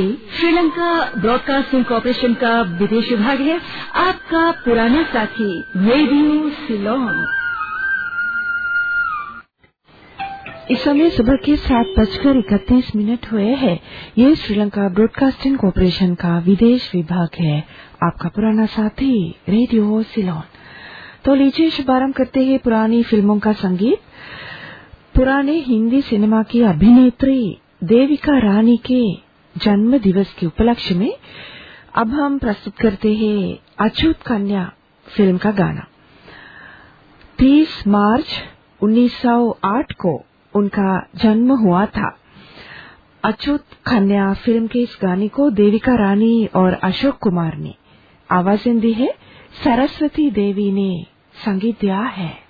ये Sri Lanka broadcasting corporation का विदेश विभाग है, आपका पुराना साथी, रेडियो सिलोन। इस समय सुबह के सात बजकर इकतीस मिनट हुए हैं। ये श्रीलंका ब्रॉडकास्टिंग कॉरपोरेशन का विदेश विभाग है। आपका पुराना साथी, रेडियो सिलोन। तो लीजिए, शुभारंभ करते हैं पुरानी फ़िल्मों का संगीत। पुराने हिंदी सिनेमा की अभिनेत्री देविका रानी के जन्म दिवस के उपलक्ष्य में अब हम प्रस्तुत करते हैं अछूत कन्या फ़िल्म का गाना। 30 मार्च 1908 को उनका जन्म हुआ था। अछूत कन्या फ़िल्म के इस गाने को देविका रानी और अशोक कुमार ने आवाज़ें दी है। सरस्वती देवी ने संगीत दिया है।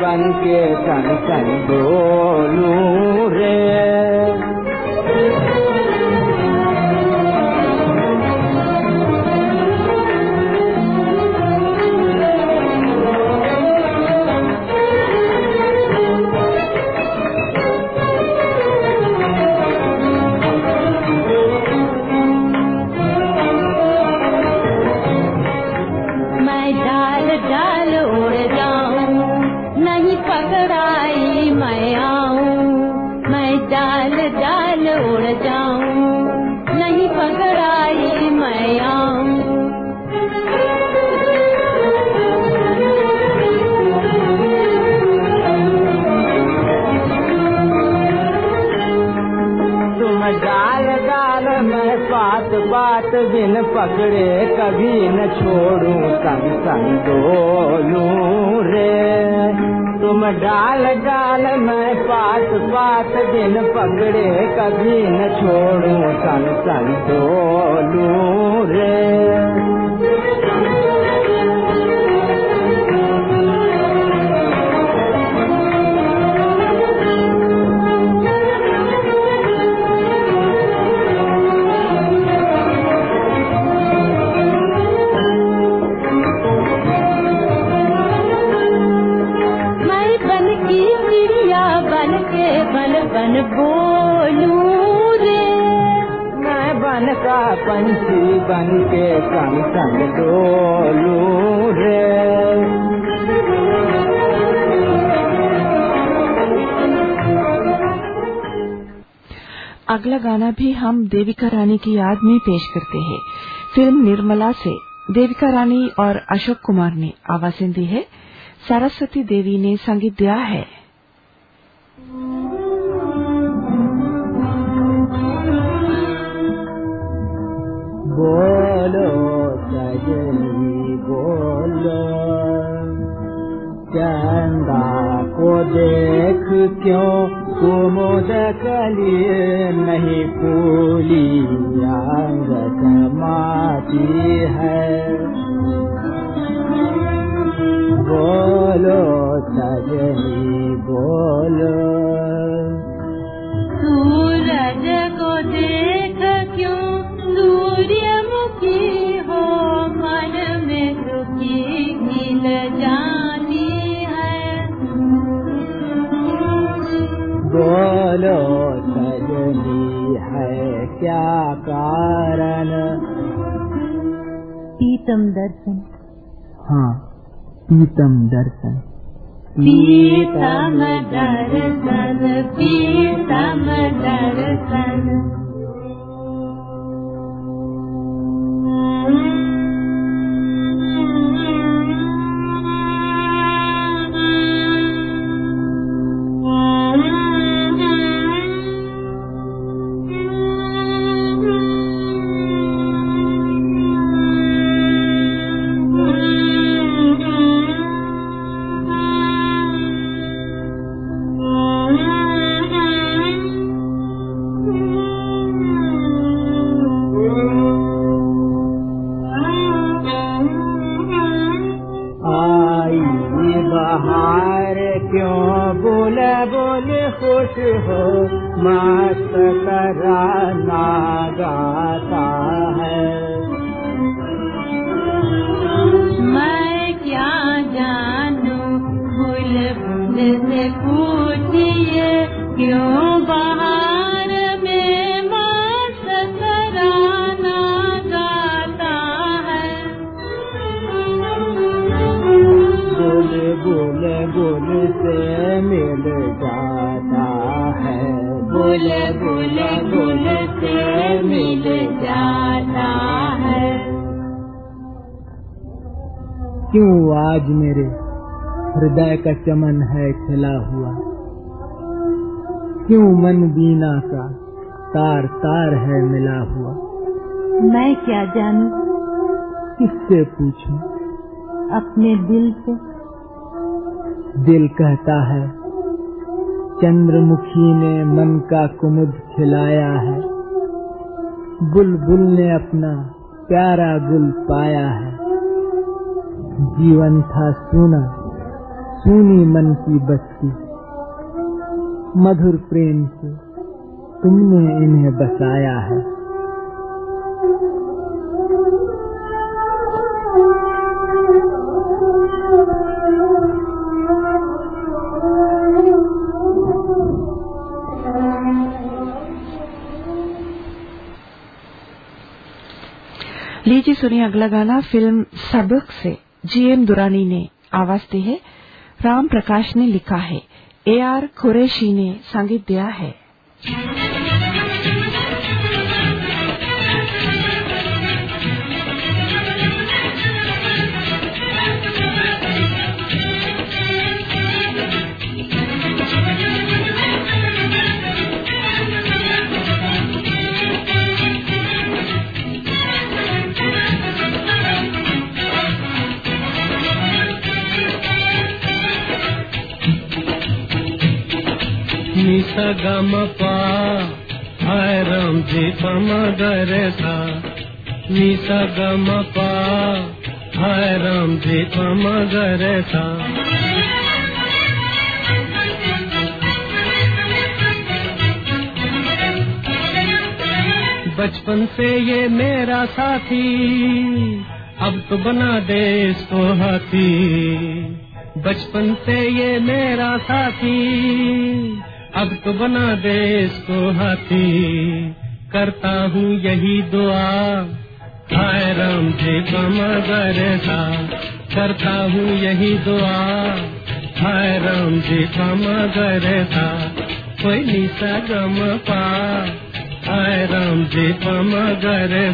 बने करूर पात पात दिन पकड़े कभी न छोड़ू सन सन डोलू रे। बन बोलू रे। मैं बन का पंछी बन के संग संग डोलू रे। अगला गाना भी हम देविका रानी की याद में पेश करते हैं। फ़िल्म निर्मला से देविका रानी और अशोक कुमार ने आवाज़ें दी है। सरस्वती देवी ने संगीत दिया है। बोलो, सजनी बोलो। चंदा को देख क्यों कुमुद कलिए नहीं फूली अंगत माटी है? बोलो, सजनी बोलो। सूरज को देख क्यों सूर्यमुखी बोलो सजनी है क्या कारण? पीतम दर्शन। हाँ पीतम दर्शन। पीतम दर्शन पीतम दर्शन। बहार क्यों बोले बोले खुश हो? मस्त कराना गाता है। मैं क्या जानू? भूल से पूछिए, क्यों बाहर बोल बोल बोल से मिल जाता है। क्यों आज मेरे हृदय का चमन है खिला हुआ? क्यों मन बीना का तार तार है मिला हुआ? मैं क्या जानू? किससे पूछूँ? अपने दिल से दिल कहता है चंद्रमुखी ने मन का कुमुद खिलाया है। बुलबुल ने अपना प्यारा गुल पाया है। जीवन था सुना, सुनी मन की बस्ती। मधुर प्रेम से तुमने इन्हें बसाया है। लीजिए सुनिए अगला गाना, फ़िल्म सबक से। जीएम दुरानी ने आवाज़ दी है। राम प्रकाश ने लिखा है। ए आर कुरैशी ने संगीत दिया है। गम पा, हाय राम जी पम गरे सा। निसा गम पा, हाय राम जी पम गरे सा। बचपन से ये मेरा साथी, अब तो बना दे इसको हाथी। बचपन से ये मेरा साथी अब तो बना दे इसको हाथी। करता हूँ यही दुआ। हाय राम जी मगर था करता हूँ यही दुआ। हाय राम जी था कोई निशा गम पा। हाय राम जी मगर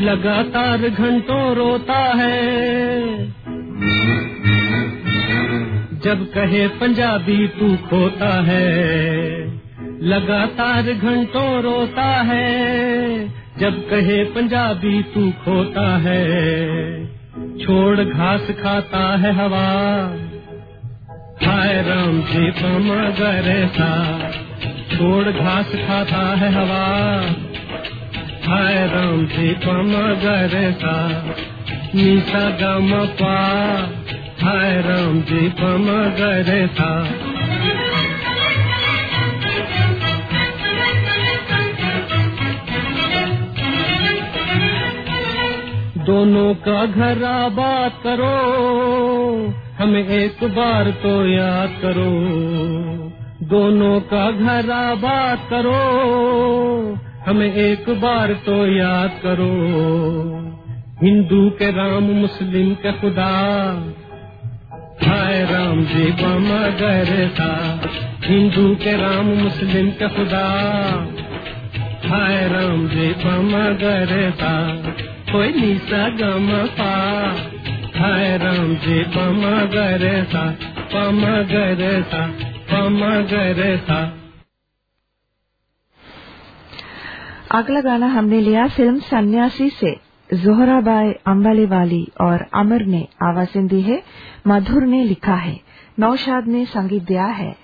लगातार घंटों रोता है। जब कहे पंजाबी तू खोता है, लगातार घंटों रोता है। जब कहे पंजाबी तू खोता है, छोड़ घास खाता है हवा। हाय राम जी मगर था छोड़ घास खाता है हवा। हाय राम जी मगर सा निशा गम पा हाय राम जी मगर सा दोनों का घर आबाद करो, हमें एक बार तो याद करो। दोनों का घर आबाद करो हमें एक बार तो याद करो। हिंदू के राम, मुस्लिम के खुदा। हाय राम जी, बमा गरे था। हिंदू के राम, मुस्लिम के खुदा। हाय राम जी, बमा गरे था। कोई निशा गम पा। हाय राम जी, बमा गरे था। पम गरे था पम गरे था। अगला गाना हमने लिया फ़िल्म सन्यासी से। जोहराबाई अम्बाले वाली और अमर ने आवाज़ें दी है। मधुर ने लिखा है। नौशाद ने संगीत दिया है।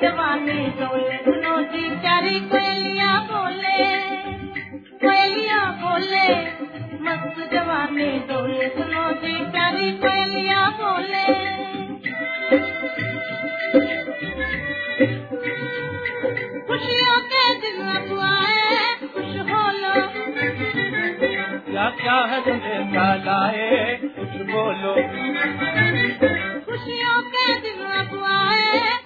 जवानी डोले सुनो जी प्यारी कोयलिया बोले कोयलिया बोले। मस्त जवानी डोले सुनो जी प्यारी कोयलिया बोले। खुशियों के दिन अब आए खुश हो लो क्या क्या है तुझे लाए कुछ बोलो। खुशियों के दिन अब आए खुश हो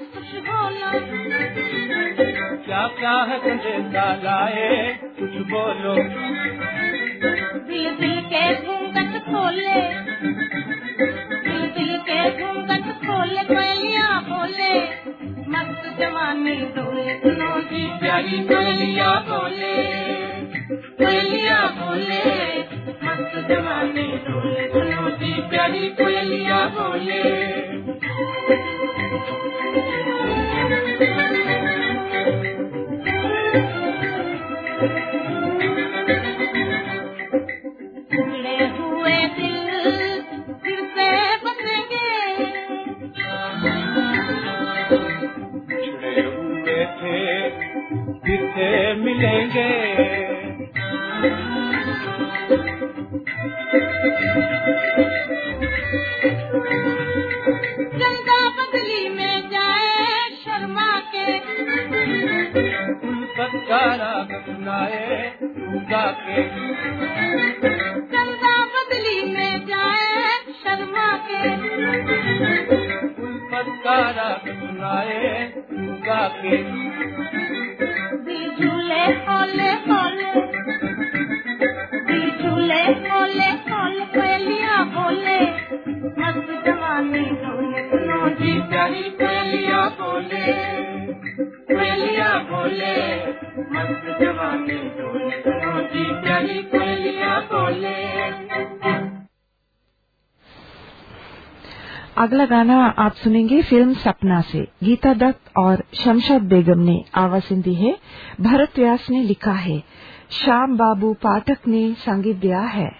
क्या क्या है तुझे लाए कुछ बोलो। दिल दिल के घूंघट खोले। दिल दिल के घूंघट खोले कोयलिया बोले। मस्त जवानी डोले सुनो जी प्यारी कोयलिया बोले। कोयलिया बोले, मस्त जवानी डोले सुनो जी प्यारी कोयलिया बोले। बोले। मस्त जवानी सुनो जी प्यारी अगला गाना आप सुनेंगे फ़िल्म सपना से। गीता दत्त और शमशाद बेगम ने आवाज़ें दी है। भरत व्यास ने लिखा है, श्याम बाबू पाठक ने संगीत दिया है।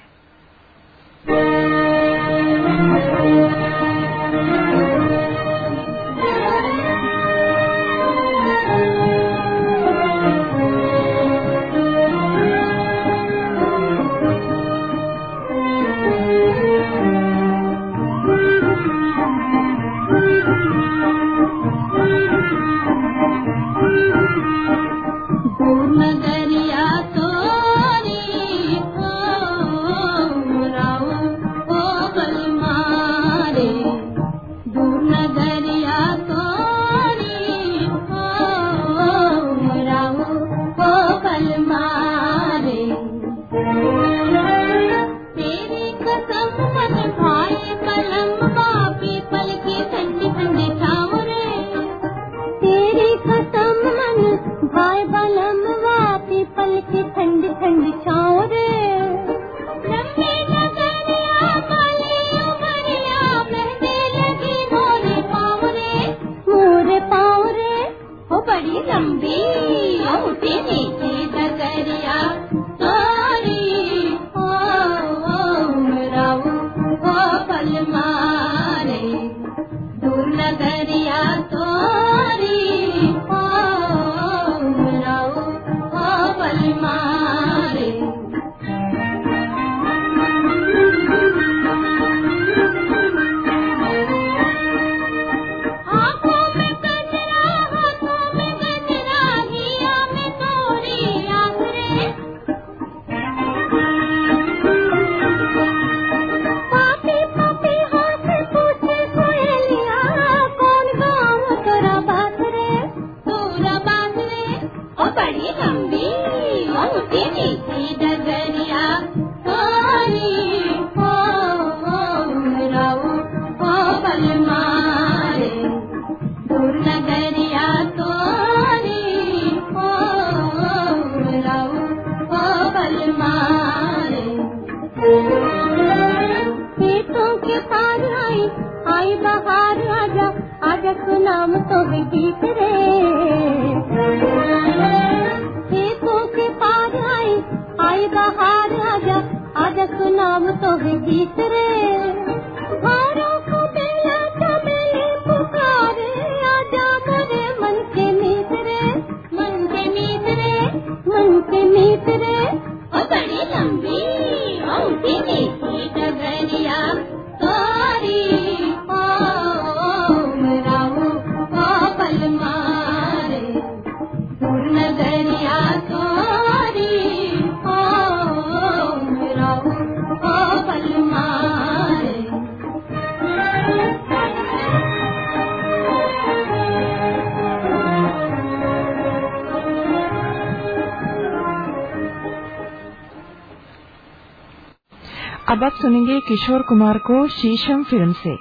अब आप सुनेंगे किशोर कुमार को शीशम फ़िल्म से।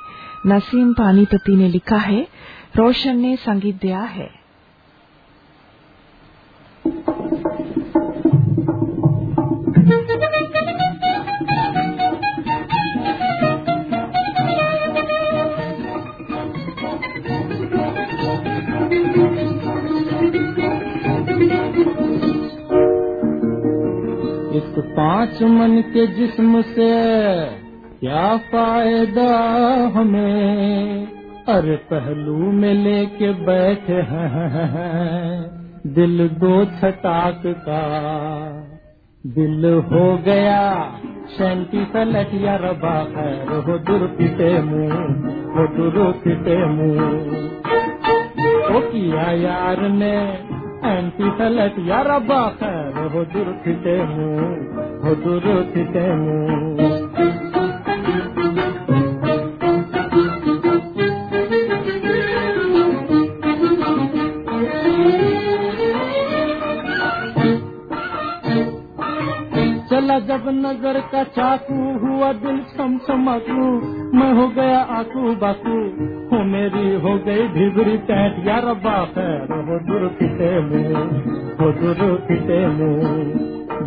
नसीम पानीपति ने लिखा है, रोशन ने संगीत दिया है। पाँच मन के जिस्म से क्या फ़ायदा हमें? अरे पहलू में लेके बैठे हैं, दिल दो छटाक का। दिल हो गया शैंती सलटिया रबा खैर, हो दुर पिटे मुँह, हो दुर मुँह। ओ किया यार ने, एंटी सलट यार रबा हो दुर पिटे मुँह। हो चला जब नज़र का चाकू हुआ दिल छम छमकू मैं हो गया आकू बाकू। हो मेरी हो गई भिगरी पैंट यार रब्बा खैर हो दुर मुँह हो दुर मुँह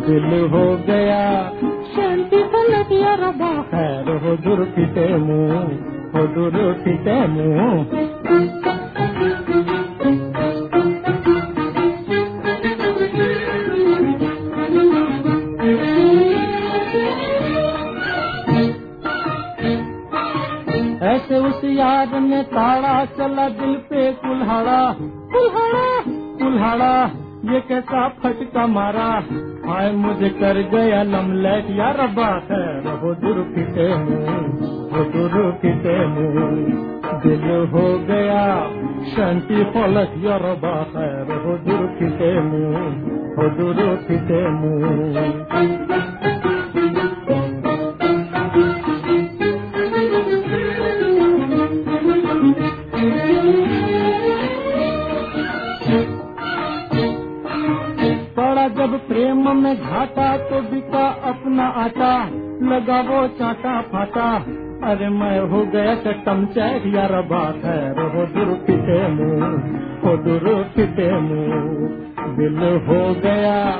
दिल हो गया। शांति सलट यार रब्बा खैर हो दुर फिटे मुँह हो दुर फिटे मुँह। ऐसे उस यार ने ताड़ा चला दिल पे कुल्हाड़ा। कुल्हाड़ा। कुल्हाड़ा ये कैसा फटका मारा। हाय मुझे कर गया लमलैट या रब्बा, खैर हो दुर फिटे मुँह हो दुर फिटे दिल हो गया शांति, फलक, या खैर हो दुर फिटे मुँह हो फिटे मुँह में घाटा तो बिका अपना आटा। लगा वो चाटा फाटा। अरे मैं हो गया चटम यार बात है। हो दुर फिटे मुँह, हो दुर फिटे मुँह। दिल हो गया,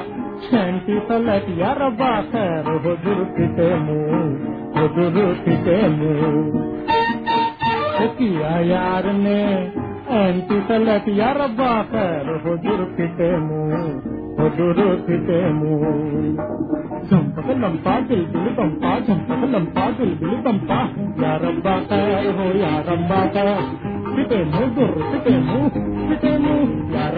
छंटी पलट यार बात है। हो दुर फिटे मुँह, हो फिटे मुँह। किया यार ने एंटी तलक यार बाकर हो। दुर फिटे मुँह हो दुर मुँह। झंपक लंपा दिल दिल कंपा झंपक लंपा दिल दिल कंपा यार बाकर हो यार बाकर फिटे मुँह दुर फिटे मुँह फिटे मुँह यार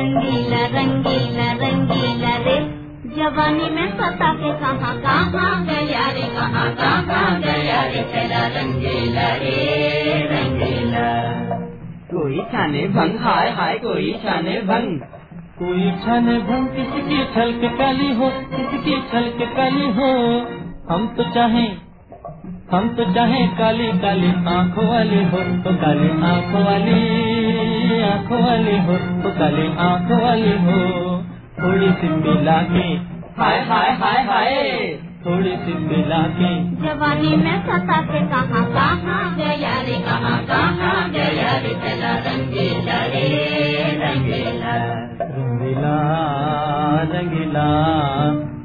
रंगीला रंगीला रंगीला रे। जवानी में पता के कहाँ कहाँ गया रे कहाँ कहाँ गया रे। तेरा रंगीला रे रंगीला। कोई छाने भंग हाय हाय कोई छाने भंग। कोई छाने भंग किसकी छल के काली हो किसकी छल के काली हो। हम तो चाहे हम तो चाहे काली काली आँखों वाली हो तो काली आँखों वाली। आँखों वाली हो तो काली आँखों वाली हो। थोड़ी सी मिला के हाय हाय हाय हाय। थोड़ी सी मिला के। जवानी में सता के कहाँ कहाँ गया रे कहाँ कहाँ गया रे तेरा रंगीला रे रंगीला रंगीला रंगीला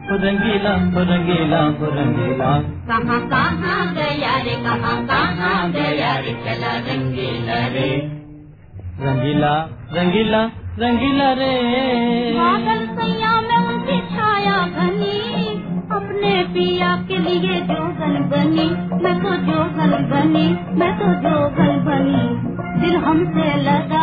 रंगीला रंगीला रंगीला। कहाँ कहाँ गया रे कहाँ कहाँ गया रे चला रंगीला रे रंगीला रंगीला रंगीला रे। बादल सैया में उनकी छाया घनी, अपने पिया के लिए जोगन बनी। मैं तो जोगन बनी, मैं तो जोगन बनी। दिल हमसे लगा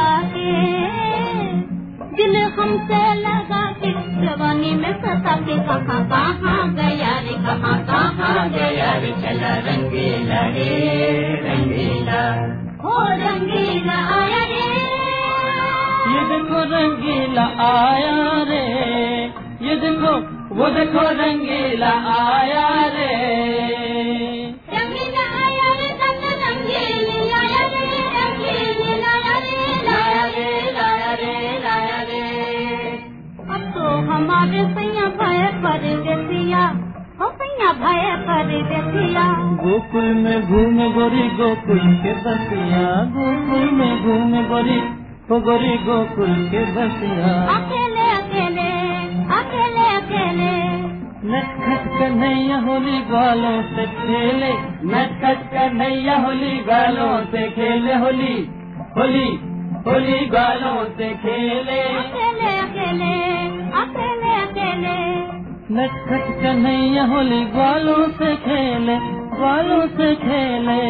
गोकुल के बसिया गोकुल में घूम गोरी हो गोरी गोकुल के बसिया। अकेले अकेले अकेले अकेले। नटखट कन्हैया होली गालों से खेले। नटखट कन्हैया होली गालों से खेले। होली होली होली गालों से खेले। अकेले अकेले अकेले अकेले। नटखट कन्हैया होली गालों से खेले। गालों से खेले।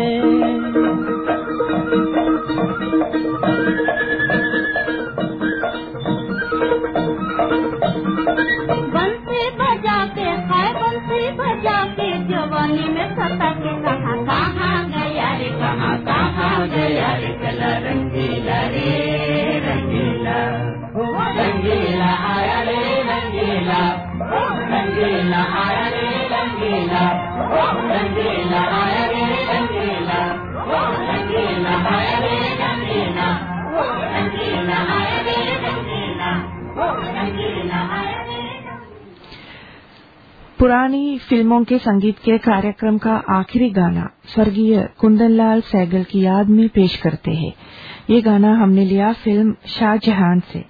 बंसी बजा में सता कहाँ गया रे गया रंगीला रे, रंगीला। रंगीला आया रंगीला। पुरानी फ़िल्मों के संगीत के कार्यक्रम का आखिरी गाना स्वर्गीय कुंदनलाल सैगल की याद में पेश करते हैं। ये गाना हमने लिया फ़िल्म शाहजहां से।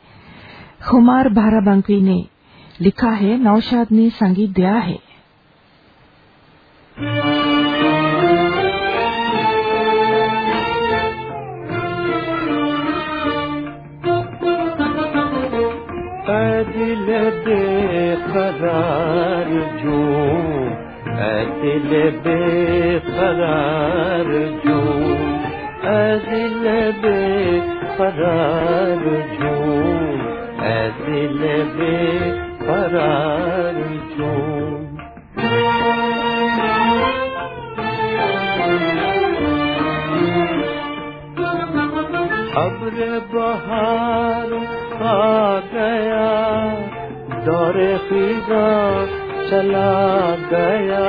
खुमार भाराबंकी ने लिखा है, नौशाद ने संगीत दिया है। ऐ दिल बेकरार जो ऐ दिल बेकरार जो अब्र बहार आ गया, दौरे फिजा चला गया।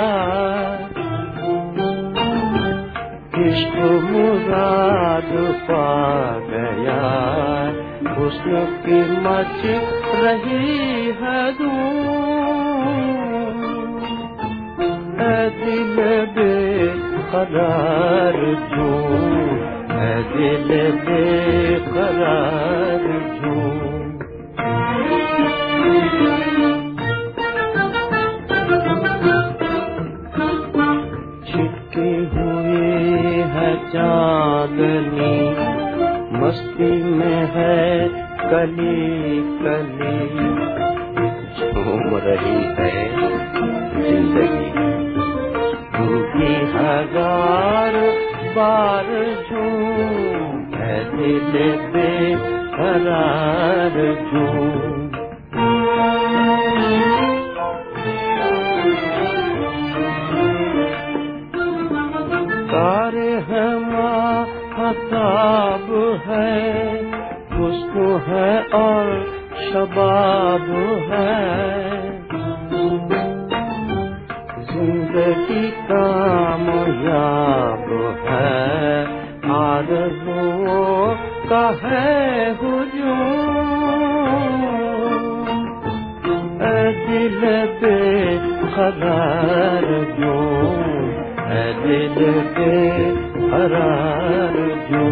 इश्क मुराद पा गया, हुस्न की मच रही है दिल बेकरार जो है दिल बेकरार छिपकी हुई है चांदनी, मस्त में है कली कली। झूम रही है ज़िंदगी हज़ार झूम है करार जो आरज़ुओं का है हुजूम दिल बेकरार जो ऐ दिल बेकरार जो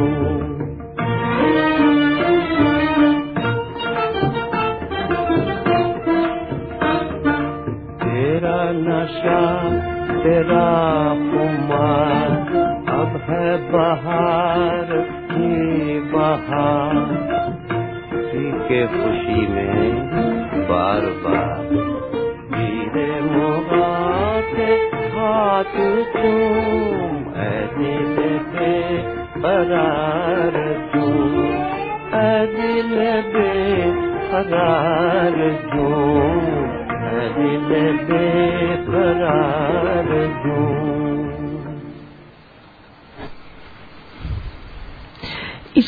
तेरा नशा, तेरा खुमार अब है बहार। ही बहार के खुशी में बार बार हीरे मोहा हाथ ऐ दिल पे करार ऐ दिल बे करार ऐ दिल बे करार चूम